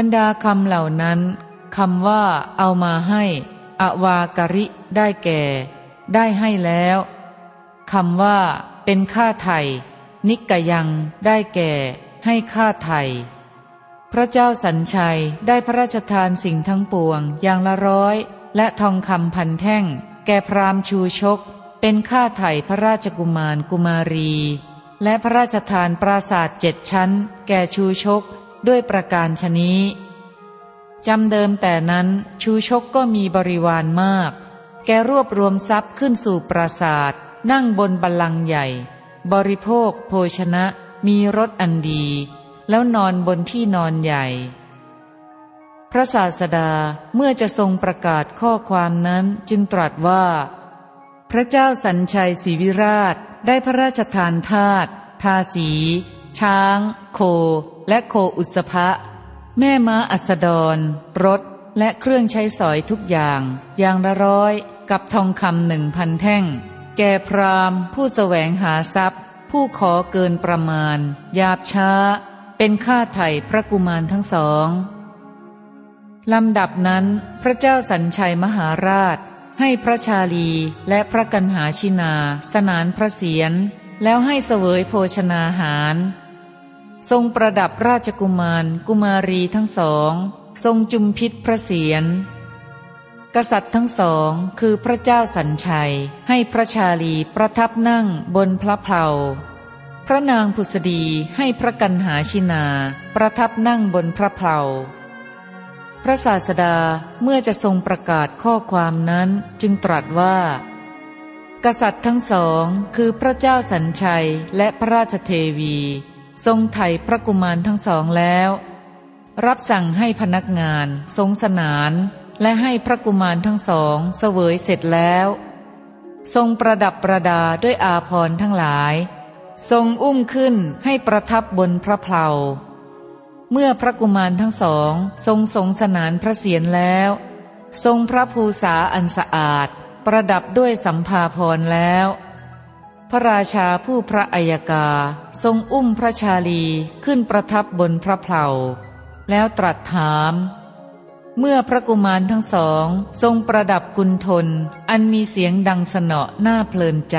รรดาคำเหล่านั้นคำว่าเอามาให้อวากริได้แก่ ได้ให้แล้วคำว่า เป็นค่าไถ่นิกยังได้แก่ ให้ค่าไถ่พระเจ้าสัญชัยได้พระราชทานสิ่งทั้งปวงอย่างละร้อย และทองคำพันแท่ง แก่พรามชูชก เป็นค่าไถ่พระราชกุมารกุมารี และพระราชทานปราสาทเจ็ดชั้น แก่ชูชก ด้วยประการชนี้จำเดิมแต่นั้นชูชกก็มีบริวารมาก แกรวบรวมทรัพย์ขึ้นสู่ปราสาทนั่งบนบัลลังก์ใหญ่ บริโภค โภชนะมีรสอันดี แล้วนอนบนที่นอนใหญ่ พระศาสดาเมื่อจะทรงประกาศข้อความนั้นจึงตรัสว่า พระเจ้าสัญชัยศรีวิราชได้พระราชทานทาตทาสี ช้าง โค และโคอุสภะแม่ม้าอัสดร รถ และเครื่องใช้สอยทุกอย่าง อย่างละร้อยกับทองคำหนึ่งพันแท่ง แก่พรามผู้แสวงหาทรัพย์ ผู้ขอเกินประมาณ ยาบช้า เป็นค่าไถ่พระกุมารทั้งสองลำดับนั้นพระเจ้าสัญชัยมหาราช ให้พระชาลีและพระกันหาชินา สนานพระเสียรแล้วให้เสวยโภชนาหาร ทรงประดับราชกุมาร กุมารีทั้งสอง ทรงจุมพิษพระเศียรกษัตริย์ทั้งสองคือพระเจ้าสัญชัย ให้พระชาลีประทับนั่งบนพระเพลาพระนางผุสดีให้พระกันหาชินา ประทับนั่งบนพระเพลาพระศาสดาเมื่อจะทรงประกาศข้อความนั้นจึงตรัสว่า กษัตริย์ทั้งสองคือพระเจ้าสัญชัยและพระราชเทวี ทรงไถ่พระกุมารทั้งสองแล้ว รับสั่งให้พนักงาน ทรงสนาน และให้พระกุมารทั้งสองเสวยเสร็จแล้ว ทรงประดับประดาด้วยอาพรทั้งหลาย ทรงอุ้มขึ้นให้ประทับบนพระเพลาเมื่อพระกุมารทั้งสอง ทรงทรงสนานพระเศียรแล้ว ทรงพระภูษาอันสะอาด ประดับด้วยสัมภาพรแล้ว พระราชาผู้พระอัยกา ทรงอุ้มพระชาลีขึ้นประทับบนพระเพลาแล้วตรัสถาม เมื่อพระกุมารทั้งสองทรงประดับกุณทนอันมีเสียงดังสนอหน้าเพลินใจ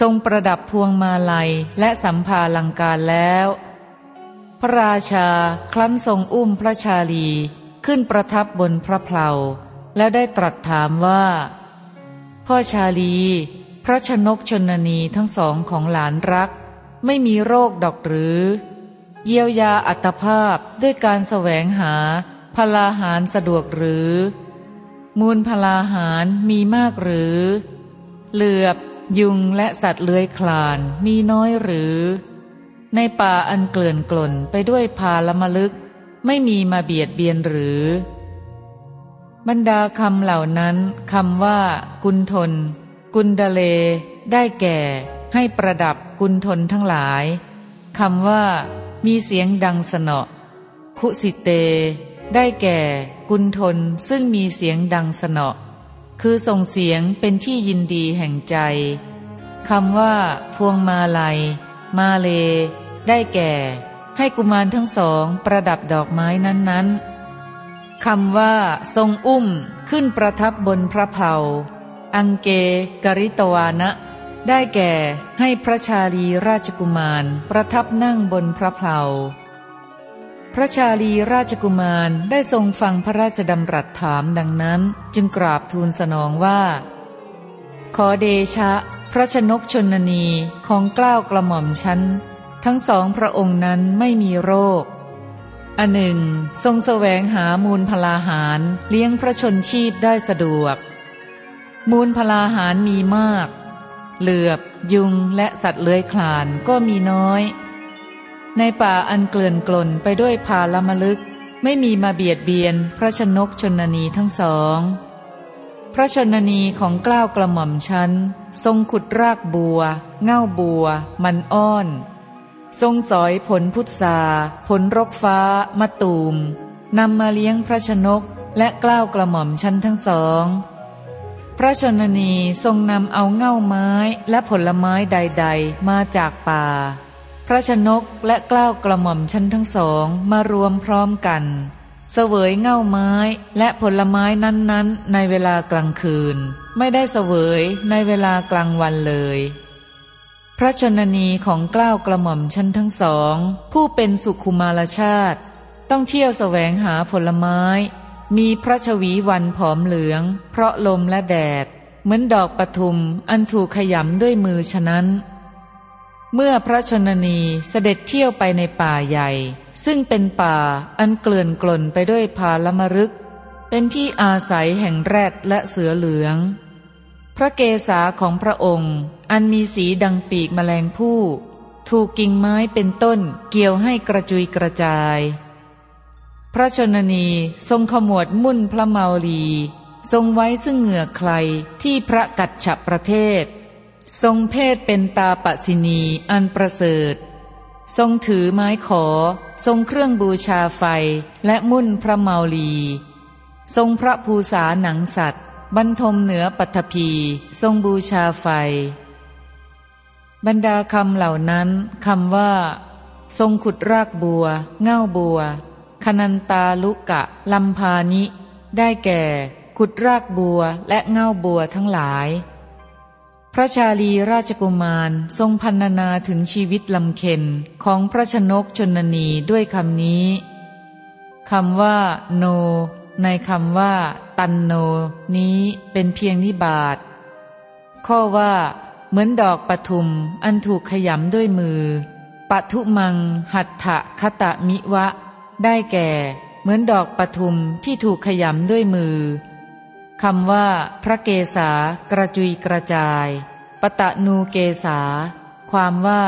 ทรงประดับพวงมาลัยและสัมภาลังการแล้ว พระราชาคลั้นทรงอุ้มพระชาลีขึ้นประทับบนพระเพลาแล้วได้ตรัสถามว่า พ่อชาลี พระชนกชนนีทั้งสองของหลานรัก ไม่มีโรคดอกหรือ เยียวยาอัตภาพด้วยการแสวงหาพลาหารสะดวกหรือ มูลพลาหารมีมากหรือ เหลือบ ยุงและสัตว์เลื้อยคลานมีน้อยหรือ ในป่าอันเกลื่อนกล่นไปด้วยพาละมลึก ไม่มีมาเบียดเบียนหรือ บรรดาคำเหล่านั้นคำว่า กุณทน กุณดเล ได้แก่ ให้ประดับกุณทนทั้งหลายคำว่า มีเสียงดังสนอคุสิเต ได้แก่ กุณทนซึ่งมีเสียงดังสนอคือส่งเสียงเป็นที่ยินดีแห่งใจคำว่า พวงมาลัย มาเล ได้แก่ ให้กุมารทั้งสองประดับดอกไม้นั้นๆคำว่า ทรงอุ้มขึ้นประทับบนพระเพลา อังเกกริตวานะ ได้แก่ให้พระชาลีราชกุมารประทับนั่งบนพระเพลาพระชาลีราชกุมารได้ทรงฟังพระราชดำรัสถามดังนั้น จึงกราบทูลสนองว่า ขอเดชะ พระชนกชนนีของกล้าวกระหม่อมชั้น ทั้งสองพระองค์นั้นไม่มีโรคอันหนึ่ง ทรงแสวงหามูลพลาหารเลี้ยงพระชนชีพได้สะดวก มูลพลาหารมีมาก เหลือบ ยุงและสัตว์เลื้อยคลานก็มีน้อย ในป่าอันเกลื่อนกลนไปด้วยพาละมลึก ไม่มีมาเบียดเบียนพระชนกชนนีทั้งสอง พระชนนีของกล้าวกระหม่อมชั้น ทรงขุดรากบัว เง่าบัว มันอ้อน ทรงสอยผลพุทราผลรกฟ้ามะตูมนำมาเลี้ยงพระชนกและกล้าวกระหม่อมชั้นทั้งสอง พระชนนีทรงนำเอาเง่าไม้และผลไม้ใด ๆ มาจากป่า พระชนกและกล้าวกระหม่อมชั้นทั้งสองมารวมพร้อมกัน เสวยเง่าไม้และผลไม้นั้นๆ ในเวลากลางคืน ไม่ได้เสวยในเวลากลางวันเลย พระชนนีของกล้าวกระหม่อมชั้นทั้งสอง ผู้เป็นสุขุมารชาติ ต้องเที่ยวแสวงหาผลไม้ มีพระชวีวันผอมเหลือง เพราะลมและแดด เหมือนดอกปทุมอันถูกขยำด้วยมือฉะนั้น เมื่อพระชนนีเสด็จเที่ยวไปในป่าใหญ่ ซึ่งเป็นป่าอันเกลื่อนกล่นไปด้วยพาลมรึก เป็นที่อาศัยแห่งแรดและเสือเหลือง พระเกศาของพระองค์อันมีสีดังปีกแมลงผู้ ถูกกิ่งไม้เป็นต้นเกี่ยวให้กระจุยกระจาย พระชนนีทรงขมวดมุ่นพระเมาลี ทรงไว้ซึ่งเหงื่อใครที่พระกัจฉประเทศ ทรงเพศเป็นตาปสินีอันประเสริฐ ทรงถือไม้ขอ ทรงเครื่องบูชาไฟและมุ่นพระเมาลี ทรงพระภูษาหนังสัตว์ บรรทมเหนือปัทภีทรงบูชาไฟ บรรดาคำเหล่านั้นคำว่า ทรงขุดรากบัว เง่าบัว คนันตาลุกะลัมพานิ ได้แก่ ขุดรากบัวและเง่าบัวทั้งหลาย พระชาลีราชกุมารทรงพันนาถึงชีวิตลำเค็นของพระชนกชนนีด้วยคำนี้คำว่า โน ในคำว่า ตันโน นี้เป็นเพียงนิบาตข้อว่า เหมือนดอกปทุมอันถูกขยำด้วยมือปทุมัง หัตถะคตะมิวะ ได้แก่เหมือนดอกปทุมที่ถูกขยำด้วยมือคำว่า พระเกศากระจุยกระจาย ปตะนูเกษา ความว่า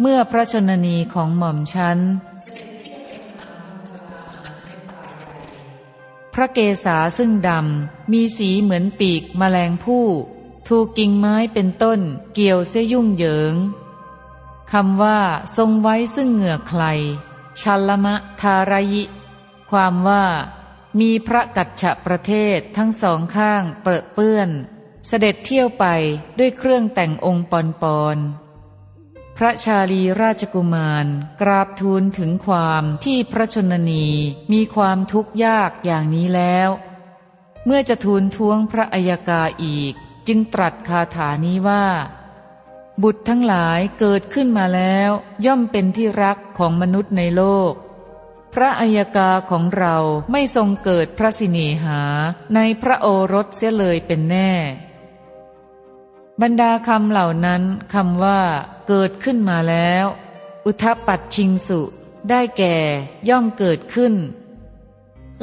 เมื่อพระชนนีของหม่อมชันพระเกศาซึ่งดำ มีสีเหมือนปีกมแมลงผู้ ถูกกิ่งไม้เป็นต้น เกี่ยวเสยุ่งเหยิง คำว่า ทรงไว้ซึ่งเหงื่อใครชัลมะทารยิ ความว่า มีพระกัจฉประเทศทั้งสองข้างเปรอะเปื้อน เสด็จเที่ยวไปด้วยเครื่องแต่งองค์ปอนปอนพระชาลีราชกุมาร กราบทูลถึงความที่พระชนนีมีความทุกข์ยากอย่างนี้แล้ว เมื่อจะทูลท้วงพระอัยกาอีก จึงตรัสคาถานี้ว่า บุตรทั้งหลายเกิดขึ้นมาแล้ว ย่อมเป็นที่รักของมนุษย์ในโลก พระอัยกาของเราไม่ทรงเกิดพระสินีหาในพระโอรสเสียเลยเป็นแน่ บรรดาคำเหล่านั้นคำว่า เกิดขึ้นมาแล้ว อุทปัดชิงสุ ได้แก่ย่อมเกิดขึ้น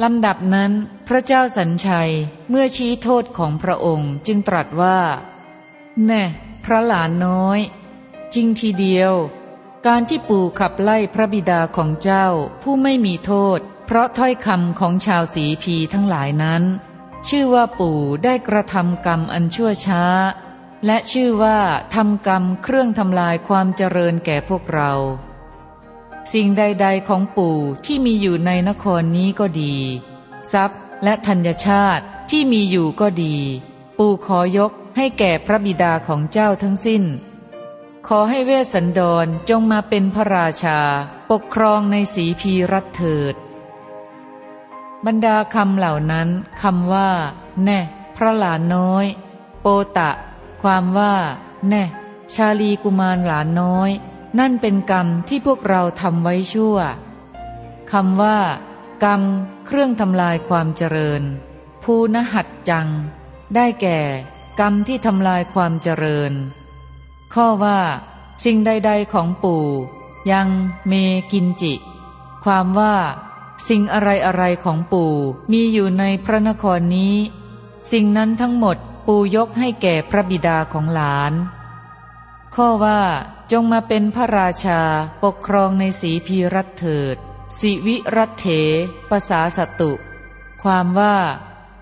ลำดับนั้น พระเจ้าสัญชัยเมื่อชี้โทษของพระองค์จึงตรัสว่าแน่ พระหลานน้อย จริงทีเดียว การที่ปู่ขับไล่พระบิดาของเจ้าผู้ไม่มีโทษ เพราะถ้อยคำของชาวสีพีทั้งหลายนั้น ชื่อว่าปู่ได้กระทำกรรมอันชั่วช้า และชื่อว่าทำกรรมเครื่องทำลายความเจริญแก่พวกเรา สิ่งใด ๆ ของปู่ที่มีอยู่ในนครนี้ก็ดี ทรัพย์และธัญชาติที่มีอยู่ก็ดี ปู่ขอยก ให้แก่พระบิดาของเจ้าทั้งสิ้น ขอให้เวสสันดรจงมาเป็นพระราชา ปกครองในสีพีรัฐเถิด บรรดาคำเหล่านั้นคำว่า แน่ พระหลานน้อย โปตะ ความว่า แน่ ชาลีกุมารหลานน้อย นั่นเป็นกรรมที่พวกเราทำไว้ชั่วคำว่า กรรม เครื่องทำลายความเจริญ ภูนหัดจัง ได้แก่ กรรมที่ทำลายความเจริญ ข้อว่า สิ่งใด ๆ ของปู่ ยังเมกินจิ ความว่า สิ่งอะไรๆของปู่มีอยู่ในพระนครนี้ สิ่งนั้นทั้งหมดปู่ยกให้แก่พระบิดาของหลาน ข้อว่า จงมาเป็นพระราชาปกครองในสีพีรัตเถิด สิวิรัตเถภาษาสตุ ความว่า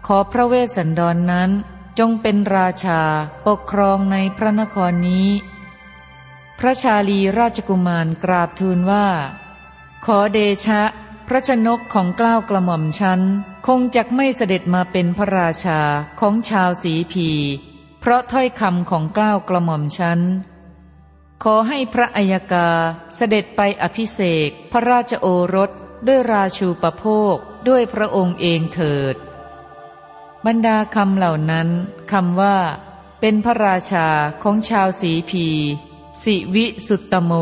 ขอพระเวสสันดรนนั้น จงเป็นราชาปกครองในพระนครนี้ พระชาลีราชกุมารกราบทูลว่า ขอเดชะ พระชนกของกล้าวกระหม่อมชั้น คงจะไม่เสด็จมาเป็นพระราชาของชาวสีพี เพราะถ้อยคำของกล้าวกระหม่อมชั้นขขอให้พระอัยกาเสด็จไปอภิเษกพระราชโอรสด้วยราชูปโภคด้วยพระองค์เองเถิด บรรดาคำเหล่านั้นคำว่า เป็นพระราชาของชาวสีพี สิวิสุตตโม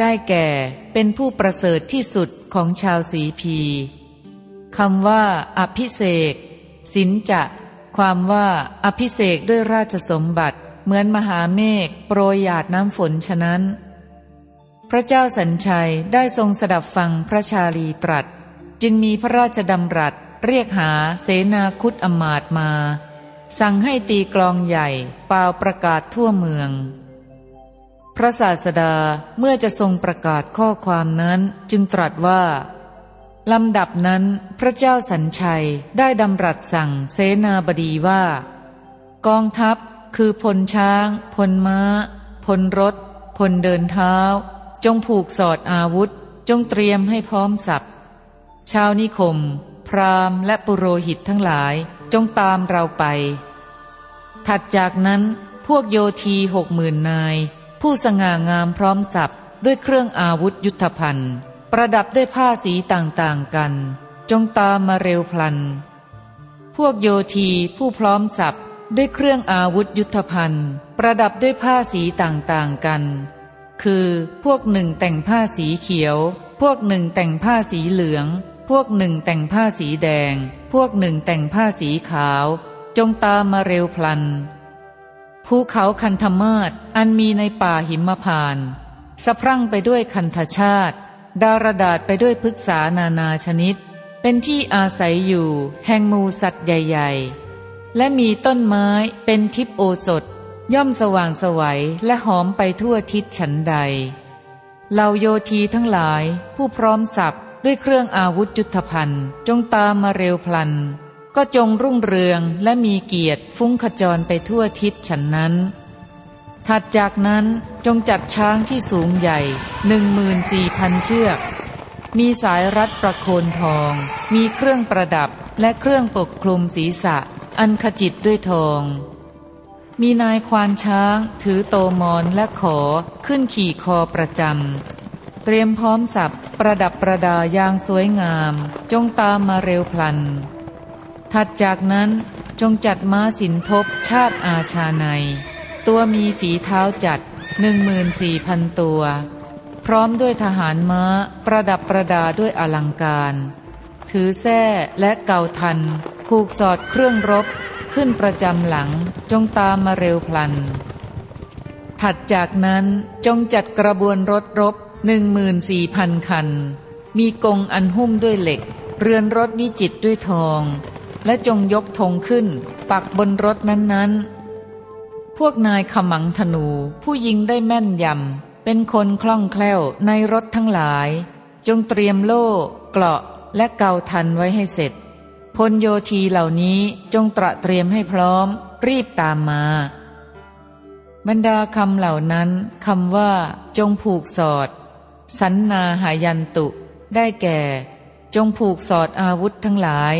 ได้แก่เป็นผู้ประเสริฐที่สุดของชาวสีพีคำว่า อภิเษกสินจะ ความว่าอภิเษกด้วยราชสมบัติ เหมือนมหาเมฆโปรยหยาดน้ำฝนฉะนั้น พระเจ้าสัญชัยได้ทรงสดับฟังพระชาลีตรัส จึงมีพระราชดำรัส เรียกหาเสนาคุดอมาตมา สั่งให้ตีกลองใหญ่เป่าประกาศทั่วเมือง พระศาสดาเมื่อจะทรงประกาศข้อความนั้นจึงตรัสว่าลำดับนั้นพระเจ้าสัญชัยได้ดำรัสสั่งเสนาบดีว่า กองทัพคือพลช้าง พลม้า พลรถ พลเดินเท้า จงผูกสอดอาวุธ จงเตรียมให้พร้อมสับ ชาวนิคม พราหมณ์และปุโรหิตทั้งหลายจงตามเราไป ถัดจากนั้นพวกโยทีหกหมื่นนาย ผู้สง่างามพร้อมสับด้วยเครื่องอาวุธยุทธภัณฑ์ ประดับด้วยผ้าสีต่างๆกัน จงตามมาเร็วพลัน พวกโยทีผู้พร้อมสับด้วยเครื่องอาวุธยุทธภัณฑ์ ประดับด้วยผ้าสีต่างๆกัน คือพวกหนึ่งแต่งผ้าสีเขียว พวกหนึ่งแต่งผ้าสีเหลือง พวกหนึ่งแต่งผ้าสีแดง พวกหนึ่งแต่งผ้าสีขาว จงตามมาเร็วพลัน ภูเขาคันธมาศอันมีในป่าหิมพานสะพรั่งไปด้วยคันธชาติ ดารดาษไปด้วยพฤกษานานาชนิด เป็นที่อาศัยอยู่ แห่งมูสัตว์ใหญ่ ๆ และมีต้นไม้เป็นทิพโอสถ ย่อมสว่างสวัยและหอมไปทั่วทิศฉันใดเหล่าโยทีทั้งหลายผู้พร้อมสับ ด้วยเครื่องอาวุธจุทธภัณฑ์ จงตามมาเร็วพลัน ก็จงรุ่งเรืองและมีเกียรติฟุ้งขจรไปทั่วทิศฉันนั้น ถัดจากนั้นจงจัดช้างที่สูงใหญ่หนึ่งมืนสี่พันเชือก มีสายรัดประโคนทอง มีเครื่องประดับและเครื่องปกคลุมศีรษะ อันขจิตด้วยทอง มีนายควานช้างถือโตมอนและขอขึ้นขี่คอประจำเตรียมพร้อมสับ ประดับประดาอย่างสวยงาม จงตามมาเร็วพลัน ถัดจากนั้นจงจัดม้าสินทบชาติอาชาใน ตัวมีฝีเท้าจัดหนึ่งมืนสี่พันตัว พร้อมด้วยทหารม้าประดับประดาด้วยอลังการ ถือแส้และเก่าทัน ผูกสอดเครื่องรบขึ้นประจำหลังจงตามมาเร็วพลัน ถัดจากนั้นจงจัดกระบวนรถรบ หนึ่งมื่นสี่พันคัน มีกงอันหุ้มด้วยเหล็ก เรือนรถวิจิตด้วยทอง และจงยกธงขึ้น ปักบนรถนั้นๆ พวกนายขมังธนู ผู้ยิงได้แม่นยำ เป็นคนคล่องแคล่วในรถทั้งหลาย จงเตรียมโล่ เกราะและเกาทันไว้ให้เสร็จ พลโยทีเหล่านี้จงตระเตรียมให้พร้อม รีบตามมาบรรดาคำเหล่านั้นคำว่า จงผูกสอด สันนาหายันตุ ได้แก่ จงผูกสอดอาวุธทั้งหลาย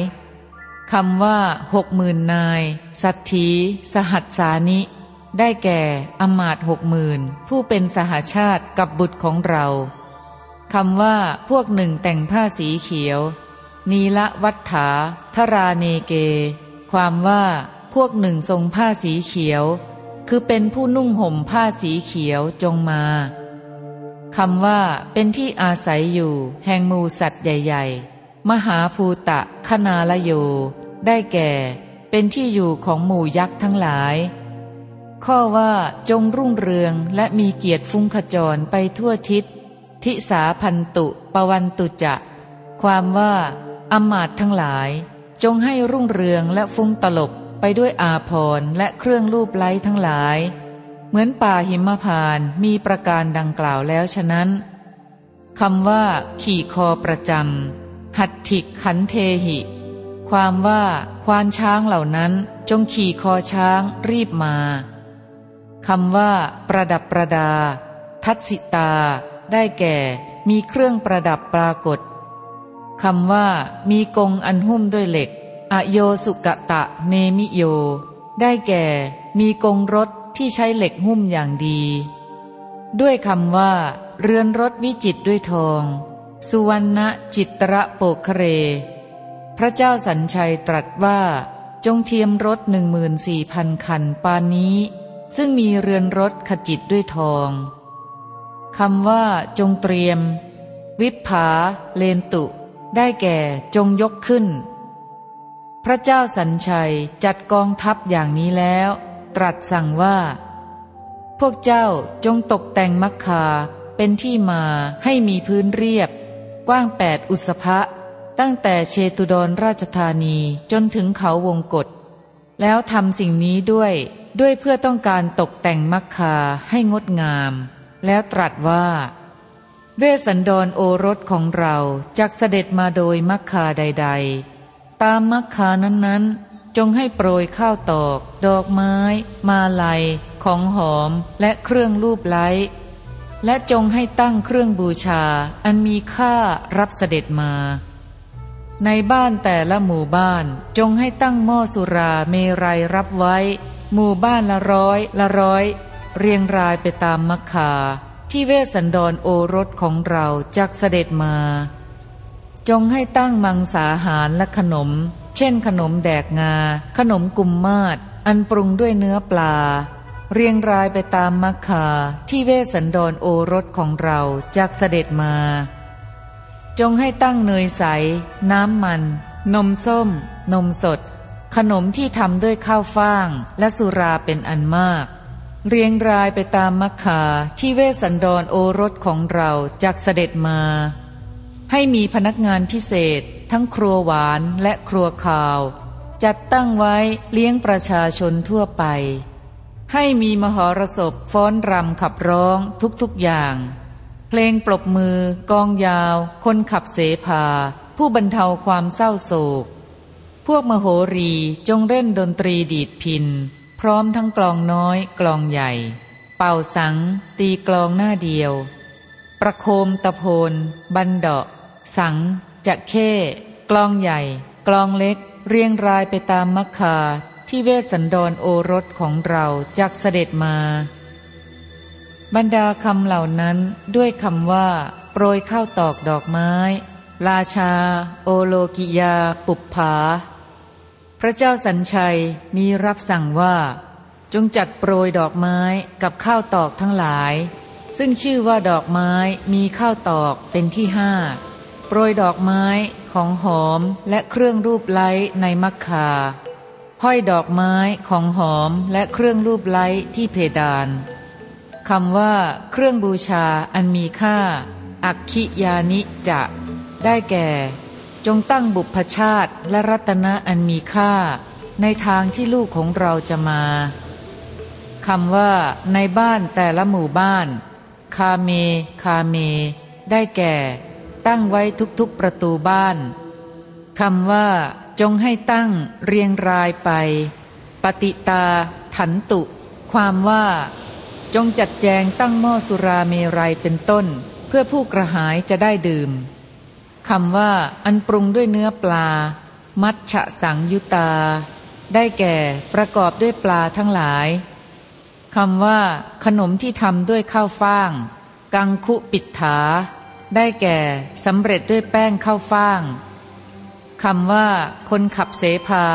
คำว่าหกหมื่นนาย สัตถีสหัสสานิ ได้แก่อมาตหกหมื่นผู้เป็นสหาชาติกับบุตรของเราคำว่าพวกหนึ่งแต่งผ้าสีเขียว นีละวัฏฐาทราเนเก ความว่าพวกหนึ่งทรงผ้าสีเขียว คือเป็นผู้นุ่งห่มผ้าสีเขียวจงมา คำว่าเป็นที่อาศัยอยู่ แห่งมูสัตว์ใหญ่ ๆ มหาภูตะคณาลโย ได้แก่ เป็นที่อยู่ของหมู่ยักษ์ทั้งหลาย ข้อว่าจงรุ่งเรืองและมีเกียรติฟุ้งขจรไปทั่วทิศ ทิสาพันตุปวันตุจะ ความว่าอมาตทั้งหลาย จงให้รุ่งเรืองและฟุ้งตลบไปด้วยอาพรและเครื่องรูปไล้ทั้งหลาย มือนป่าหิมพานมีประการดังกล่าวแล้วฉะนั้นคำว่า ขี่คอประจำหัตถิขันเทหิ ความว่าควานช้างเหล่านั้นจงขี่คอช้างรีบมาคำว่า ประดับประดา ทัศสิตา ได้แก่ มีเครื่องประดับปรากฏคำว่า มีกงอันหุ้มด้วยเหล็ก อโยสุกะตะเนมิโย ได้แก่ มีกงรถ ที่ใช้เหล็กหุ้มอย่างดี ด้วยคำว่า เรือนรถวิจิตด้วยทอง สุวรรณจิตระโปกเคเรพระเจ้าสัญชัยตรัสว่า จงเทียมรถหนึ่งมืนสี่พันคันปานนี้ ซึ่งมีเรือนรถขจิตด้วยทองคำว่า จงเตรียม วิภาเลนตุ ได้แก่จงยกขึ้น พระเจ้าสัญชัยจัดกองทัพอย่างนี้แล้ว ตรัสสั่งว่า พวกเจ้าจงตกแต่งมักคาเป็นที่มาให้มีพื้นเรียบ กว้างแปดอุสภะตั้งแต่เชตุดรราชธานีจนถึงเขาวงกฏแล้วทำสิ่งนี้ด้วยด้วยเพื่อต้องการตกแต่งมักคาให้งดงาม แล้วตรัสว่าเวสันดรโอรสของเราจักเสด็จมาโดยมักคาใด ๆ ตามมักคานั้นๆ จงให้โปรยข้าวตอก ดอกไม้ มาลัย ของหอมและเครื่องรูปไล้ และจงให้ตั้งเครื่องบูชา อันมีค่ารับเสด็จมา ในบ้านแต่ละหมู่บ้านจงให้ตั้งหม้อสุราเมรัยรับไว้ หมู่บ้านละร้อยละร้อย เรียงรายไปตามมักคาที่เวสันดรโอรสของเราจากเสด็จมา จงให้ตั้งมังสาหารและขนม เช่นขนมแดกงา ขนมกุมมาศอันปรุงด้วยเนื้อปลา เรียงรายไปตามมักคาที่เวสันดรโอรสของเราจากเสด็จมา จงให้ตั้งเนยใส น้ำมัน นมส้ม นมสด ขนมที่ทำด้วยข้าวฟ่าง และสุราเป็นอันมาก เรียงรายไปตามมักคาที่เวสันดรโอรสของเราจากเสด็จมา ให้มีพนักงานพิเศษ ทั้งครัวหวานและครัวข่าว จัดตั้งไว้เลี้ยงประชาชนทั่วไป ให้มีมหรสพฟ้อนรำขับร้องทุกๆอย่าง เพลงปรบมือกลองยาว คนขับเสภา ผู้บรรเทาความเศร้าโศก พวกมโหรีจงเล่นดนตรีดีดพิณ พร้อมทั้งกลองน้อยกลองใหญ่ เป่าสังข์ ตีกลองหน้าเดียว ประโคมตะโพนบัณเฑาะว์สังข์ จะเข้กลองใหญ่ กลองเล็ก เรียงรายไปตามมัคคาที่เวสสันดรโอรสของเราจากเสด็จมา บรรดาคำเหล่านั้นด้วยคำว่า โปรยข้าวตอกดอกไม้ ราชา โอโลกิยา ปุบผา พระเจ้าสัญชัยมีรับสั่งว่า จงจัดโปรยดอกไม้กับข้าวตอกทั้งหลาย ซึ่งชื่อว่าดอกไม้มีข้าวตอกเป็นที่ห้า โปรยดอกไม้ของหอมและเครื่องรูปไล้ในมักคาห้อยดอกไม้ของหอมและเครื่องรูปไล้ที่เพดานคำว่า เครื่องบูชาอันมีค่า อักขิยานิจะ ได้แก่ จงตั้งบุพชาติและรัตนะอันมีค่า ในทางที่ลูกของเราจะมาคำว่า ในบ้านแต่ละหมู่บ้าน คาเม คาเม ได้แก่ ตั้งไว้ทุกๆประตูบ้านคำว่า จงให้ตั้งเรียงรายไป ปฏิตา ถันตุ ความว่า จงจัดแจงตั้งหม้อสุราเมรัยเป็นต้น เพื่อผู้กระหายจะได้ดื่มคำว่า อันปรุงด้วยเนื้อปลา มัชฉะสังยุตา ได้แก่ประกอบด้วยปลาทั้งหลายคำว่า ขนมที่ทำด้วยข้าวฟ่าง กังคุปิดถา ได้แก่สำเร็จด้วยแป้งข้าวฟ่างคำว่า คนขับเสภา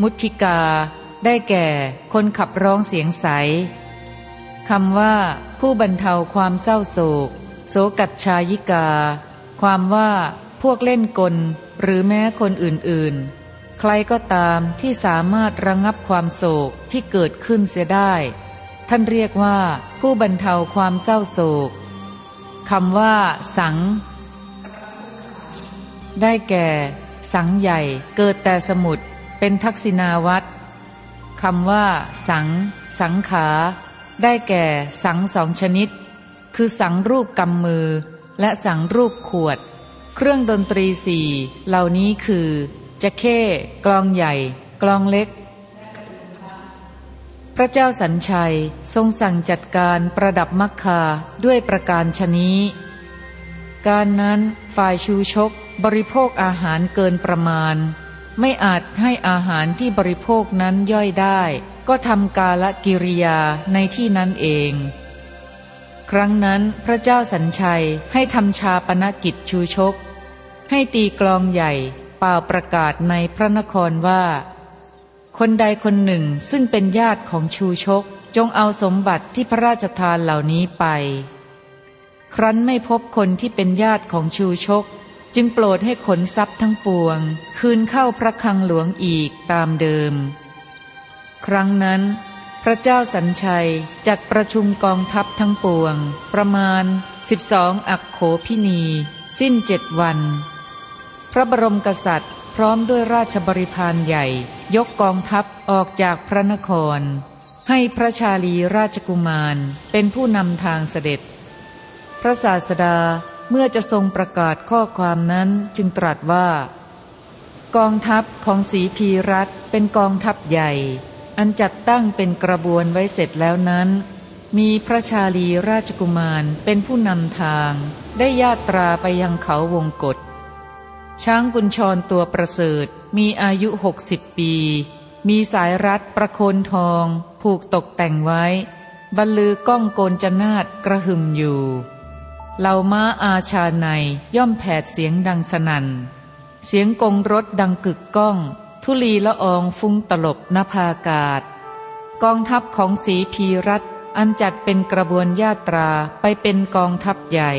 มุทิกา ได้แก่ คนขับร้องเสียงใสคำว่า ผู้บรรเทาความเศร้าโศก โสกัจชายิกา ความว่าพวกเล่นกล หรือแม้คนอื่นๆ ใครก็ตามที่สามารถระงงับความโศกที่เกิดขึ้นเสียได้ ท่านเรียกว่า ผู้บรรเทาความเศร้าโศก คำว่า สัง ได้แก่ สังใหญ่ เกิดแต่สมุดเป็นทักษิณาวัตคำว่า สัง สังขา ได้แก่ สังสองชนิด คือสังรูปกำมือ และสังรูปขวด เครื่องดนตรีสี่เหล่านี้คือจะเข้กลองใหญ่ กลองเล็ก พระเจ้าสัญชัยทรงสั่งจัดการประดับมักคาด้วยประการชนี้ การนั้นฝ่ายชูชกบริโภคอาหารเกินประมาณ ไม่อาจให้อาหารที่บริโภคนั้นย่อยได้ ก็ทำกาลกิริยาในที่นั้นเอง ครั้งนั้นพระเจ้าสัญชัยให้ทำชาปนกิจชูชก ให้ตีกลองใหญ่เป่าประกาศในพระนครว่า คนใดคนหนึ่งซึ่งเป็นญาติของชูชก จงเอาสมบัติที่พระราชทานเหล่านี้ไป ครั้นไม่พบคนที่เป็นญาติของชูชก จึงโปรดให้ขนทรัพย์ทั้งปวง คืนเข้าพระคลังหลวงอีกตามเดิม ครั้งนั้น พระเจ้าสัญชัยจัดประชุมกองทัพทั้งปวง ประมาณ 12 อักโขพินี สิ้นเจ็ดวัน พระบรมกษัตริย์พร้อมด้วยราชบริพารใหญ่ ยกกองทัพออกจากพระนคร ให้พระชาลีราชกุมารเป็นผู้นำทางเสด็จ พระศาสดาเมื่อจะทรงประกาศข้อความนั้นจึงตรัสว่า กองทัพของสีพีรัตเป็นกองทัพใหญ่ อันจัดตั้งเป็นกระบวนไว้เสร็จแล้วนั้น มีพระชาลีราชกุมารเป็นผู้นำทาง ได้ญาตราไปยังเขาวงกฏ ช้างกุญชรตัวประเสริฐ มีอายุหกสิบปี มีสายรัดประโคนทอง ผูกตกแต่งไว้ บรรลือก้องโกนจนาดกระหึ่มอยู่เหล่าม้าอาชาในย่อมแผดเสียงดังสนัน่น เสียงกงรถดังกึกก้อง ทุลีละอองฟุ้งตลบนภากาศ กองทัพของสีพีรัตอันจัดเป็นกระบวนญาตราไปเป็นกองทัพใหญ่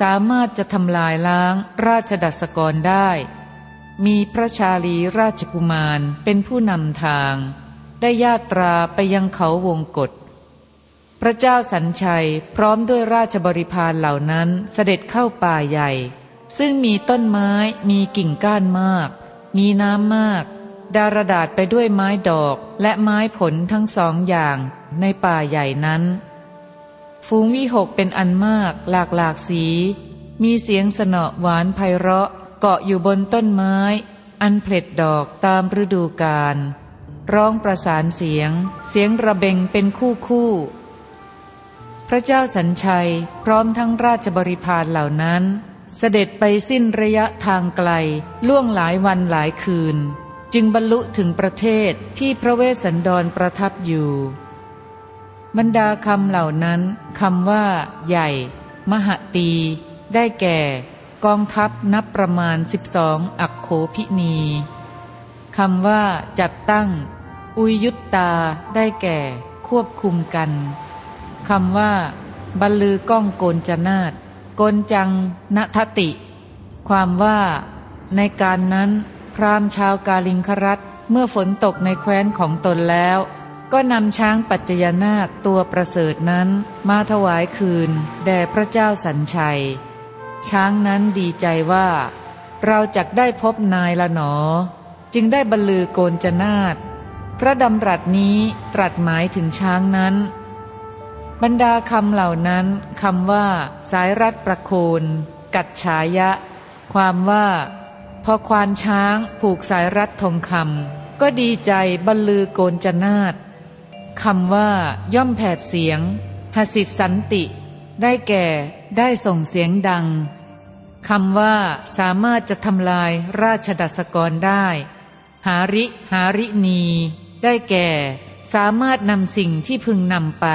สามารถจะทำลายล้างราชดัสกรได้ มีพระชาลีราชกุมารเป็นผู้นำทาง ได้ญาตราไปยังเขาวงกฏพระเจ้าสัญชัยพร้อมด้วยราชบริพารเหล่านั้นเสด็จเข้าป่าใหญ่ ซึ่งมีต้นไม้มีกิ่งก้านมาก มีน้ำมาก ดารดาษไปด้วยไม้ดอกและไม้ผลทั้งสองอย่างในป่าใหญ่นั้น ฟูงวิหกเป็นอันมากหลากหลากสี มีเสียงสนอหวานไพเราะเกาะอยู่บนต้นไม้ อันเพล็ดดอกตามฤดูกาลร้องประสานเสียง เสียงระเบงเป็นคู่คู่ พระเจ้าสัญชัยพร้อมทั้งราชบริพารเหล่านั้น เสด็จไปสิ้นระยะทางไกล ล่วงหลายวันหลายคืน จึงบรรลุถึงประเทศที่พระเวสสันดรประทับอยู่ บรรดาคำเหล่านั้นคำว่า ใหญ่ มหตี ได้แก่ กองทัพนับประมาณสิบสองอักโขพินีคำว่า จัดตั้ง อุยยุตตา ได้แก่ ควบคุมกันคำว่า บรรลือก้องโกนจนาตโกนจังนทติ ความว่า ในการนั้น พรามชาวกาลิงครัตเมื่อฝนตกในแคว้นของตนแล้ว ก็นำช้างปัจจยนาคตัวประเสริฐนั้นมาถวายคืน แด่พระเจ้าสัญชัย ช้างนั้นดีใจว่า เราจะได้พบนายละหนอ จึงได้บรรลือโกนจนาตพระดำรัสนี้ตรัสหมายถึงช้างนั้น บรรดาคำเหล่านั้นคำว่า สายรัดประโคน กัดฉายะ ความว่า พอควานช้างผูกสายรัดทองคำก็ดีใจบรรลือโกนจนาด คำว่า ย่อมแผดเสียงหสิสันติ ได้แก่ได้ส่งเสียงดังคำว่าสามารถจะทำลายราชดัสกรได้ หาริ หารินีได้แก่ สามารถนำสิ่งที่พึงนำไป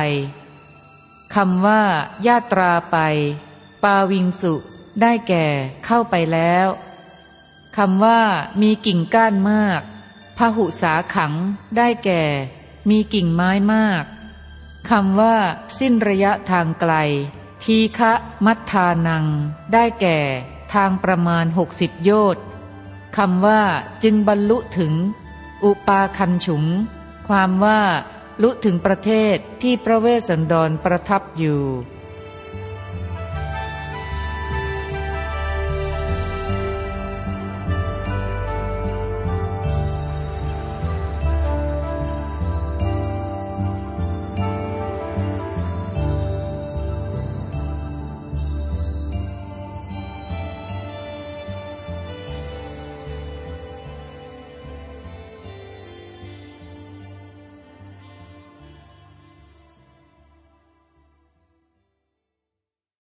คำว่า ญาตราไป ปาวิงสุ ได้แก่เข้าไปแล้วคำว่ามีกิ่งก้านมากพหุสาขัง ได้แก่ มีกิ่งไม้มากคำว่า สิ้นระยะทางไกล ทีฆะมัทธานัง ได้แก่ ทางประมาณหกสิบโยชน์คำว่า จึงบรรลุถึง อุปาคันฉุง ความว่า ลุถึงประเทศที่พระเวสสันดรประทับอยู่